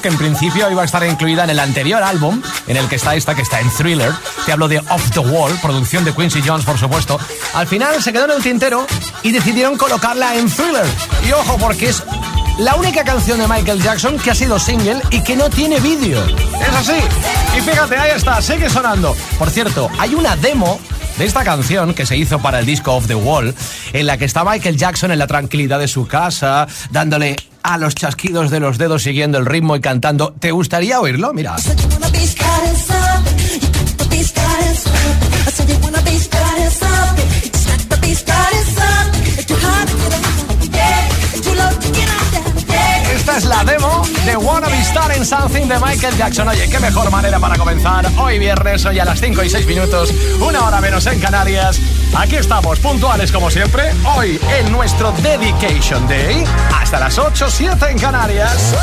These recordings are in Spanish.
Que en principio iba a estar incluida en el anterior álbum, en el que está esta, que está en Thriller. Te hablo de Off the Wall, producción de Quincy Jones, por supuesto. Al final se quedó en el tintero y decidieron colocarla en Thriller. Y ojo, porque es la única canción de Michael Jackson que ha sido single y que no tiene vídeo. Es así. Y fíjate, ahí está, sigue sonando. Por cierto, hay una demo de esta canción que se hizo para el disco Off the Wall, en la que está Michael Jackson en la tranquilidad de su casa, dándole a los chasquidos de los dedos siguiendo el ritmo y cantando. ¿Te gustaría oírlo? Mira. Es la demo de Wanna Be Starting Something de Michael Jackson. Oye, qué mejor manera para comenzar hoy viernes, hoy a las 5 y 6 minutos, una hora menos en Canarias. Aquí estamos, puntuales como siempre, hoy en nuestro Dedication Day, hasta las 8, 7 en Canarias.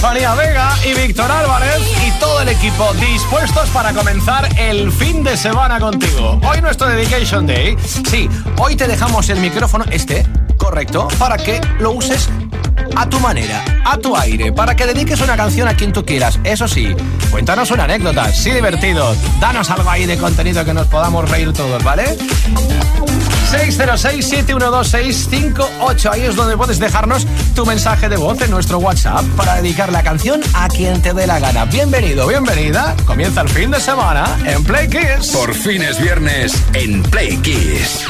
Estefanía Vega y Víctor Álvarez y todo el equipo dispuestos para comenzar el fin de semana contigo. Hoy nuestro Dedication Day. Sí, hoy te dejamos el micrófono, este, correcto, para que lo uses a tu manera, a tu aire, para que dediques una canción a quien tú quieras. Eso sí, cuéntanos una anécdota, sí divertido. Danos algo ahí de contenido que nos podamos reír todos, ¿vale? 606-712-658. Ahí es donde puedes dejarnos tu mensaje de voz en nuestro WhatsApp para dedicar la canción a quien te dé la gana. Bienvenido, bienvenida. Comienza el fin de semana en Play Kiss. Por fin es viernes en Play Kiss.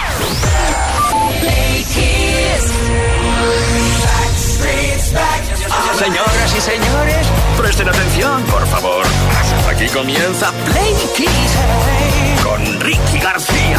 Play Kiss. Señoras y señores, presten atención, por favor. Aquí comienza Play Kiss con Ricky García.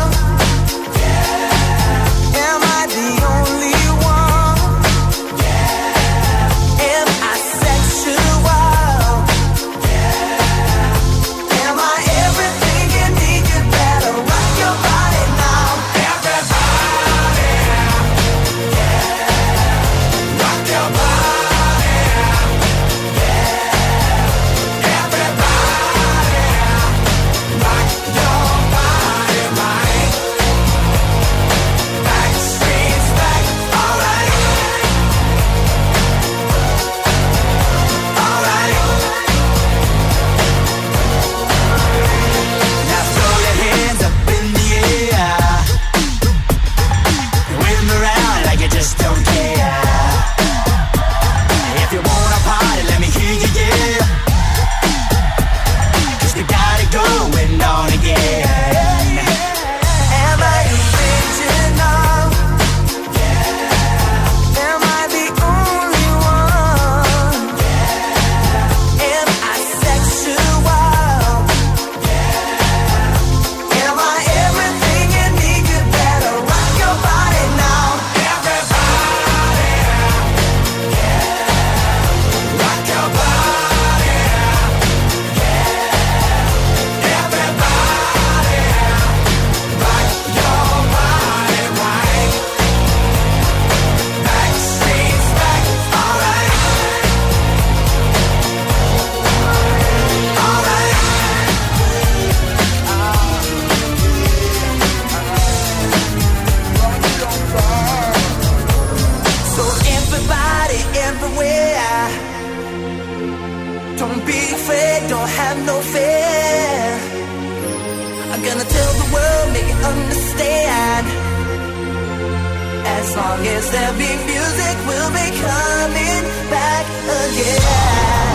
all have no fear. I'm gonna tell the world, make it understand. As long as there be music, we'll be coming back again.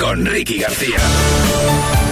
con Ricky García.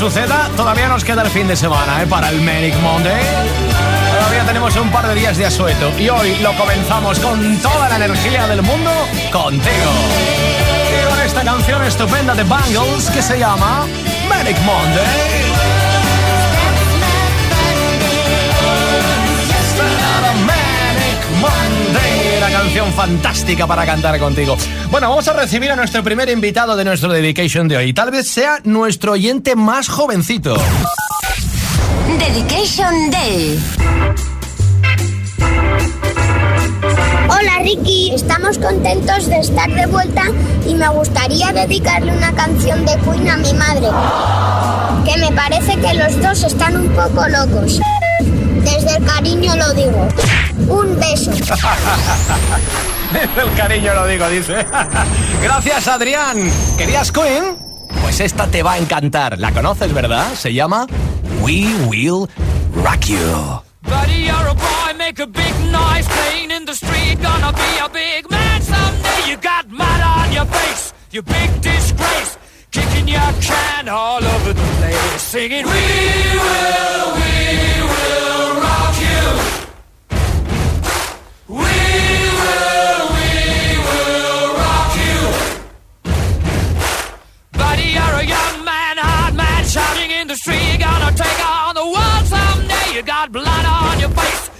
Suceda, todavía nos queda el fin de semana, ¿eh? Para el Manic Monday. Todavía tenemos un par de días de asueto y hoy lo comenzamos con toda la energía del mundo contigo. Y con esta canción estupenda de Bangles que se llama Manic Monday. Canción fantástica para cantar contigo. Bueno, vamos a recibir a nuestro primer invitado de nuestro dedication de hoy. Tal vez sea nuestro oyente más jovencito. Dedication Day. Hola Ricky, estamos contentos de estar de vuelta y me gustaría dedicarle una canción de Queen a mi madre, que me parece que los dos están un poco locos. Desde el cariño lo digo. Un beso. Desde el cariño lo digo, dice. Gracias, Adrián. ¿Querías Queen? Pues esta te va a encantar. La conoces, ¿verdad? Se llama We Will Rock You. Buddy, you're a boy, make a big noise playing in the street. Gonna be a big man someday. You got mud on your face, you big disgrace. Kicking your can all over the place, singing, We will,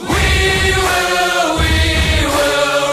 We will, we will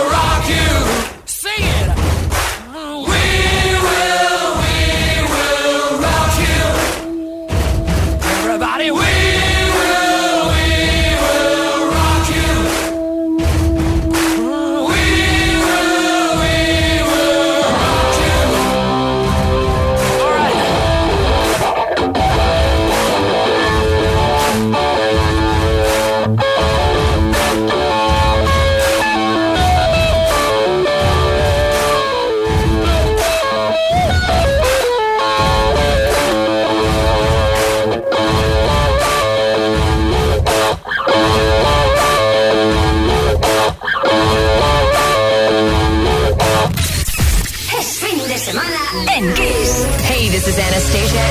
and Goose. Hey, this is Anastasia.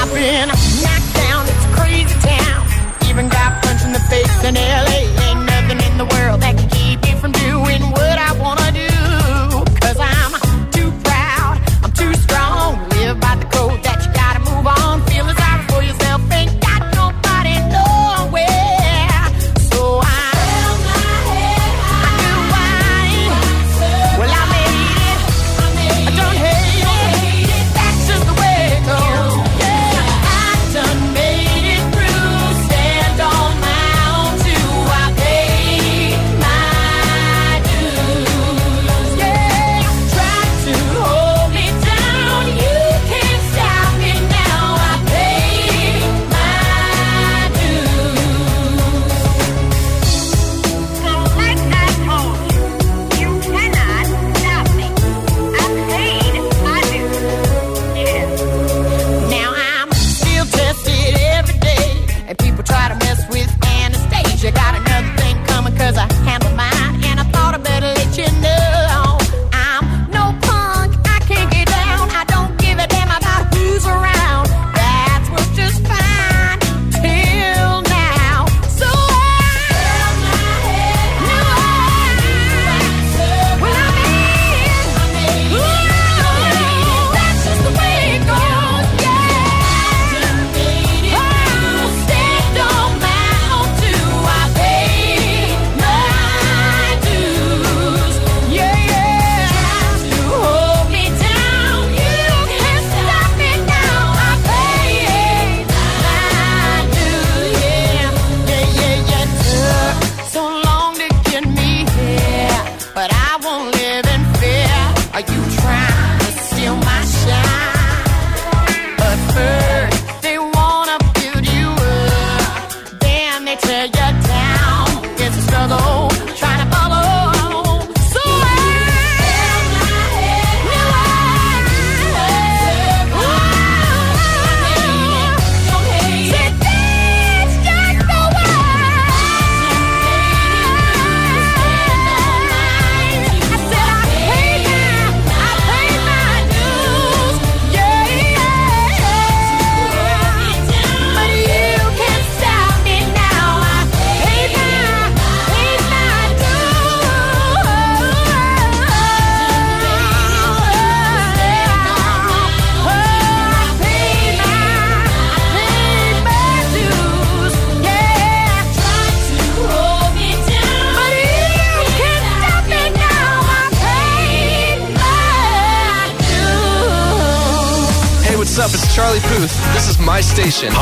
I've been knocked down, it's a crazy town. Even got punched in the face in L.A. station.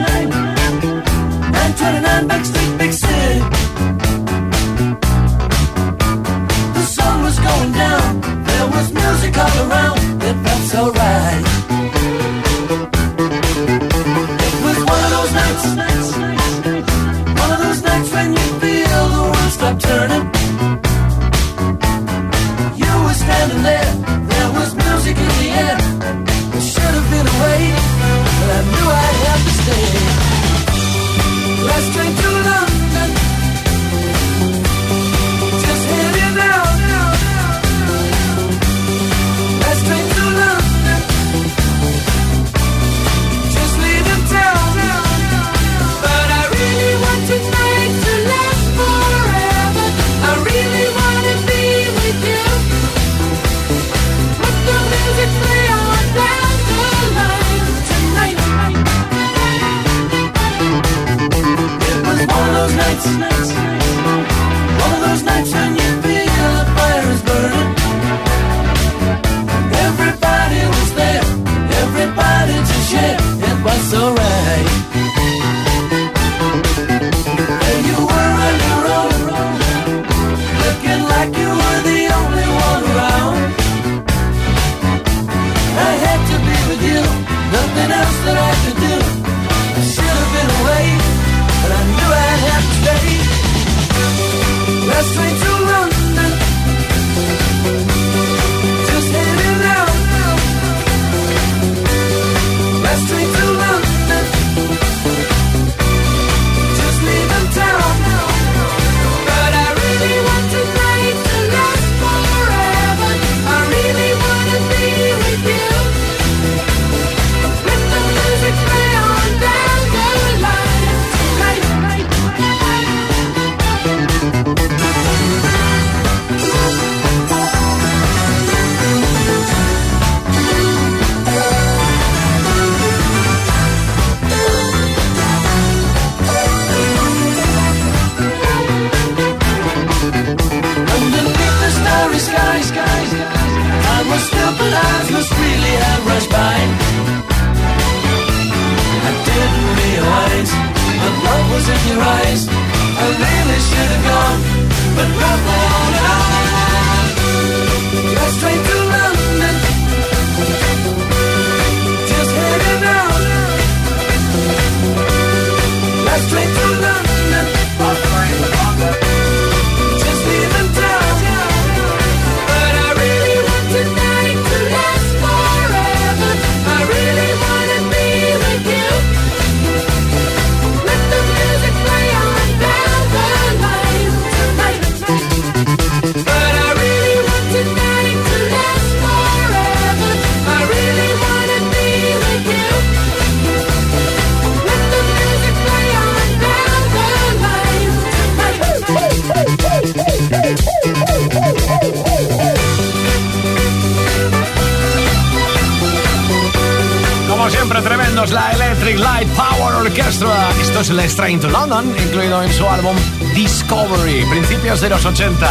la Electric Light Power Orchestra. Esto es Let's Train to London, incluido en su álbum Discovery, principios de los 80.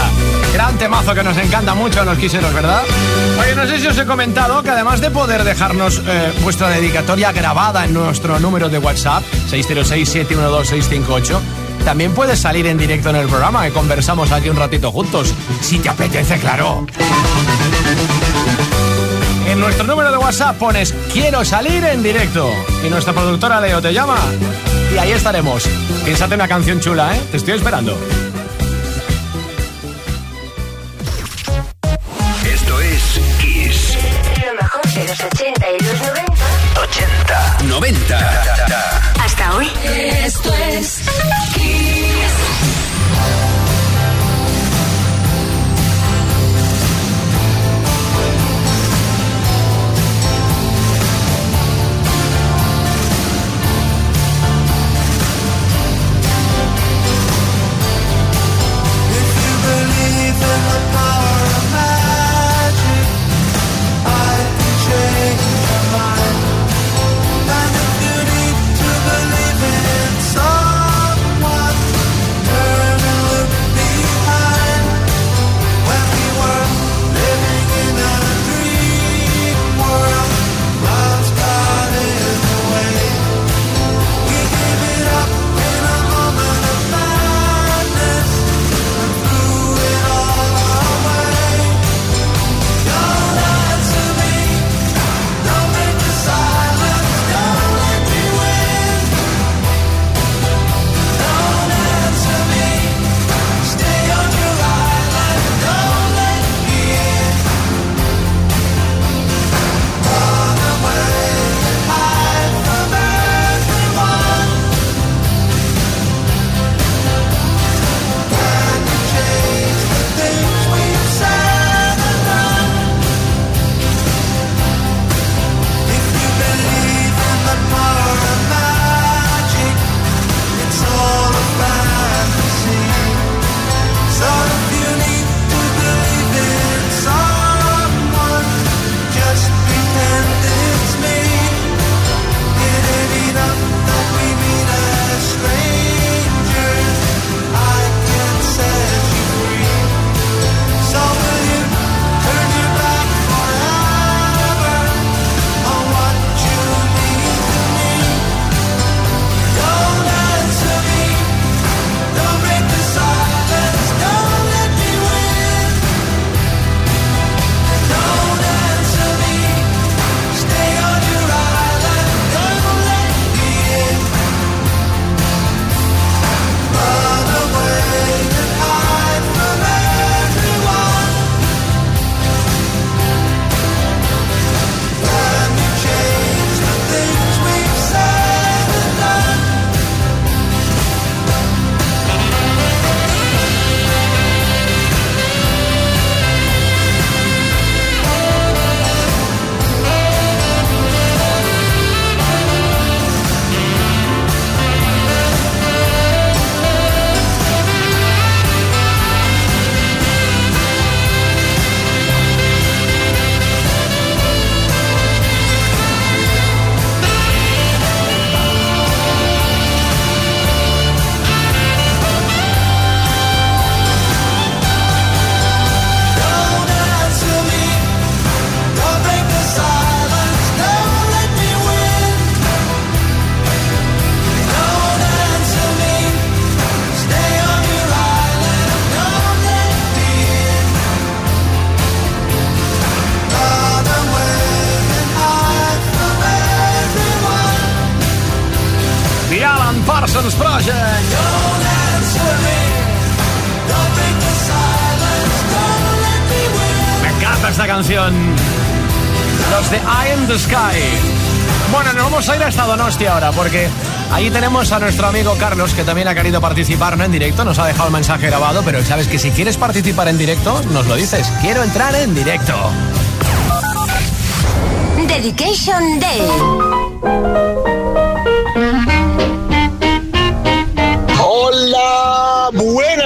Gran temazo que nos encanta mucho a los quiseros, ¿verdad? Oye, no sé si os he comentado que además de poder dejarnos eh, vuestra dedicatoria grabada en nuestro número de WhatsApp, 606-712-658, también puedes salir en directo en el programa y conversamos aquí un ratito juntos, si te apetece, claro. En nuestro número de WhatsApp pones quiero salir en directo y nuestra productora Leo te llama y ahí estaremos. Piénsate una canción chula, ¿eh? Te estoy esperando. Esto es Kiss. Lo mejor de los 80 y los 90. 80, 90. Hasta hoy. Esto es a ir hasta Donostia ahora porque ahí tenemos a nuestro amigo Carlos que también ha querido participar, no en directo, nos ha dejado el mensaje grabado, pero sabes que si quieres participar en directo, nos lo dices. Quiero entrar en directo. Dedication Day.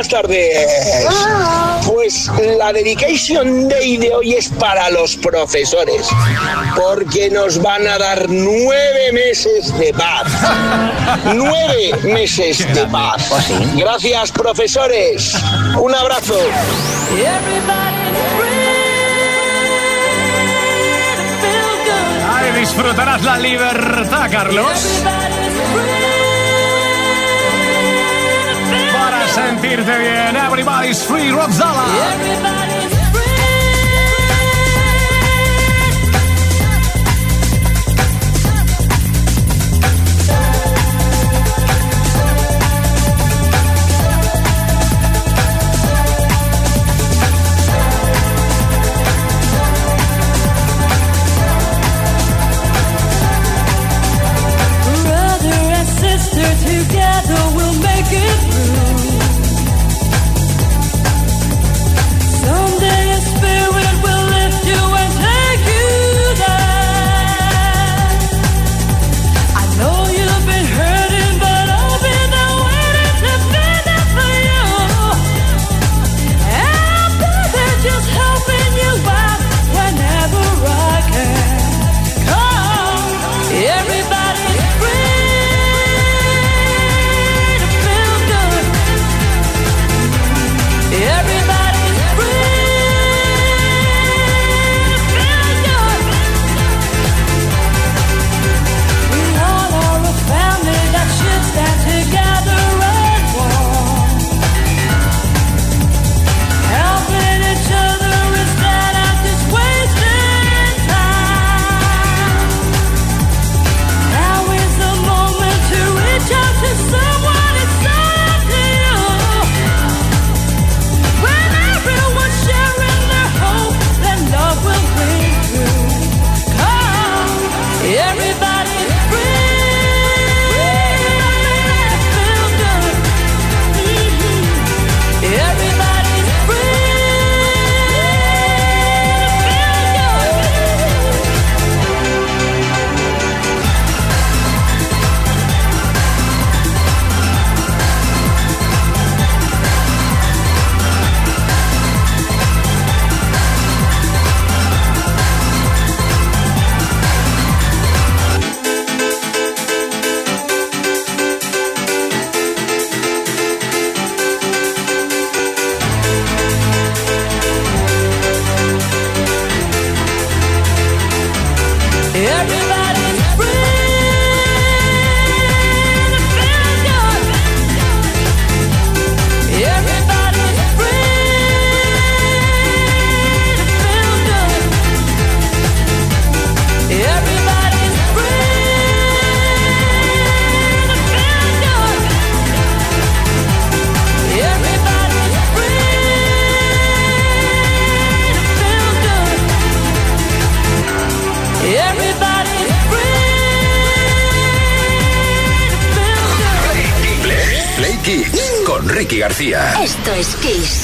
buenas tardes. Pues la Dedication Day de hoy es para los profesores, porque nos van a dar nueve meses de paz. nueve meses de paz. Gracias, profesores. Un abrazo. Ay, disfrutarás la libertad, Carlos. sentirte bien. Everybody's free, Roxala. Everybody García. Esto es Kiss.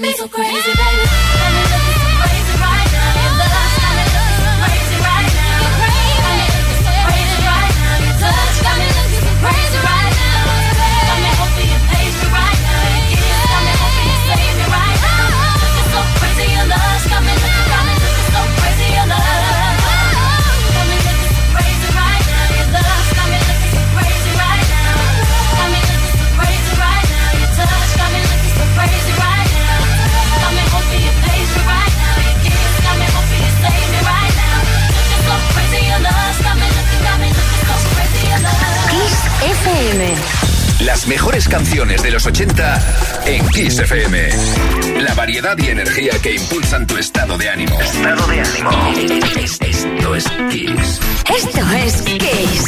me so crazy, baby. Las mejores canciones de los 80 en Kiss FM. La variedad y energía que impulsan tu estado de ánimo. Estado de ánimo. Esto es Kiss. Esto es Kiss.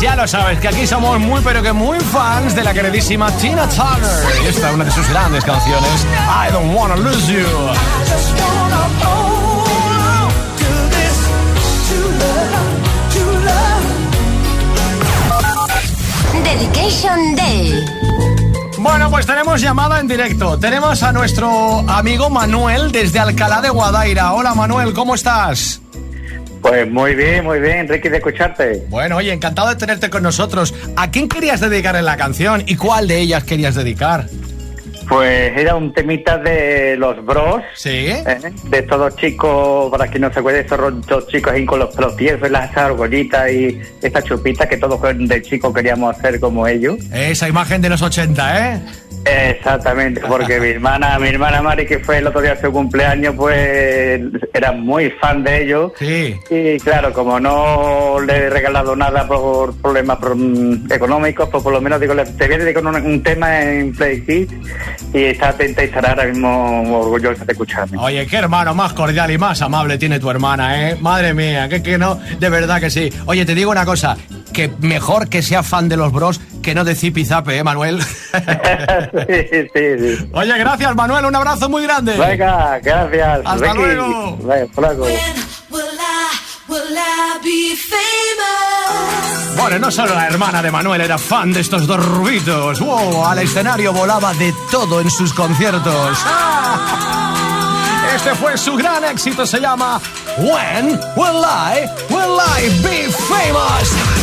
Lo sabes, que aquí somos muy pero que muy fans de la queridísima Tina Turner. Y esta es una de sus grandes canciones, I Don't Wanna Lose You. Dedication Day. Bueno, pues tenemos llamada en directo. Tenemos a nuestro amigo Manuel desde Alcalá de Guadaira. Hola Manuel, ¿cómo estás? Pues muy bien, muy bien, Ricky, de escucharte. Bueno, oye, encantado de tenerte con nosotros. ¿A quién querías dedicar en la canción y cuál de ellas querías dedicar? Pues era un temita de los bros. Sí. ¿eh? De todos chicos, para quien no se acuerde, esos dos chicos ahí con los pelos tiesos, las argollitas y esta chupita que todos de chicos queríamos hacer como ellos. Esa imagen de los 80, ¿eh? Exactamente, porque mi hermana, mi hermana Mari, que fue el otro día su cumpleaños, pues era muy fan de ellos. Sí. Y claro, como no le he regalado nada por problemas mm, económicos, pues por lo menos digo, le- te a dedicar un, un tema en Play Kids y está atenta y estará ahora mismo orgullosa de escucharme. Oye, qué hermano más cordial y más amable tiene tu hermana, ¿eh? Madre mía, que, que no, de verdad que sí. Oye, te digo una cosa, que mejor que sea fan de los bros que no de Zipizape, ¿eh, Manuel? sí, sí, sí. Oye, gracias, Manuel, un abrazo muy grande. Venga, gracias. Hasta Ricky. luego. Venga, hasta luego. Bueno, no solo la hermana de Manuel era fan de estos dos rubitos. ¡Wow! Al escenario volaba de todo en sus conciertos. Este fue su gran éxito, se llama When Will I, Will I Be Famous?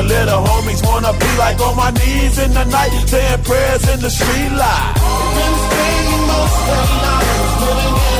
The little homies wanna be like on my knees in the night, saying prayers in the street light. Been spending most of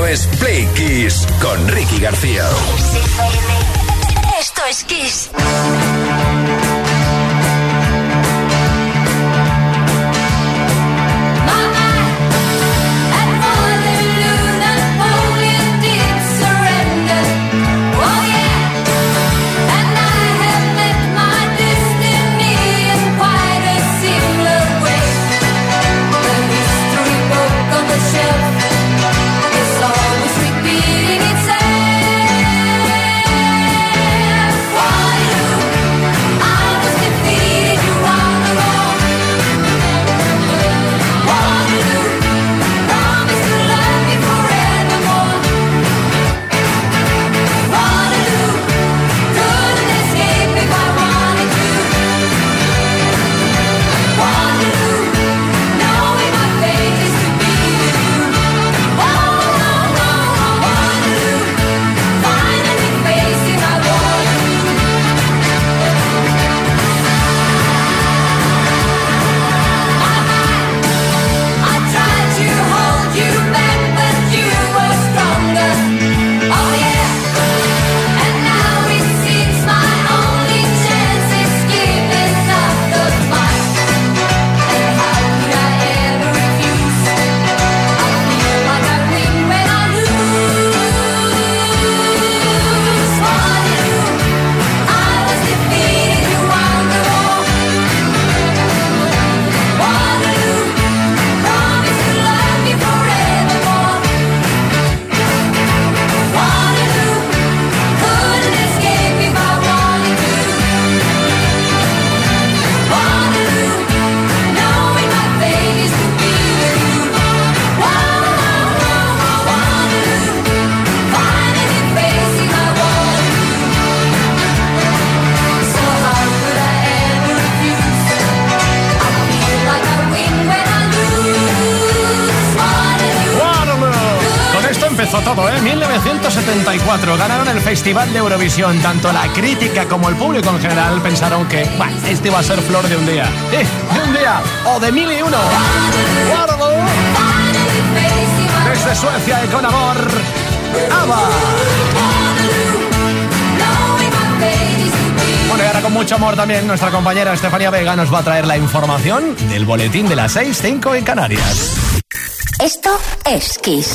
Esto es Play Kiss con Ricky García. Esto es Kiss. Festival de Eurovisión. Tanto la crítica como el público en general pensaron que "Buah, este iba a ser flor de un día. Eh, de un día o de mil y uno. Waterloo. Desde Suecia y con amor. ABBA. Bueno, y ahora con mucho amor también nuestra compañera Estefanía Vega nos va a traer la información del boletín de las 6, 5 en Canarias. Esto es Kiss.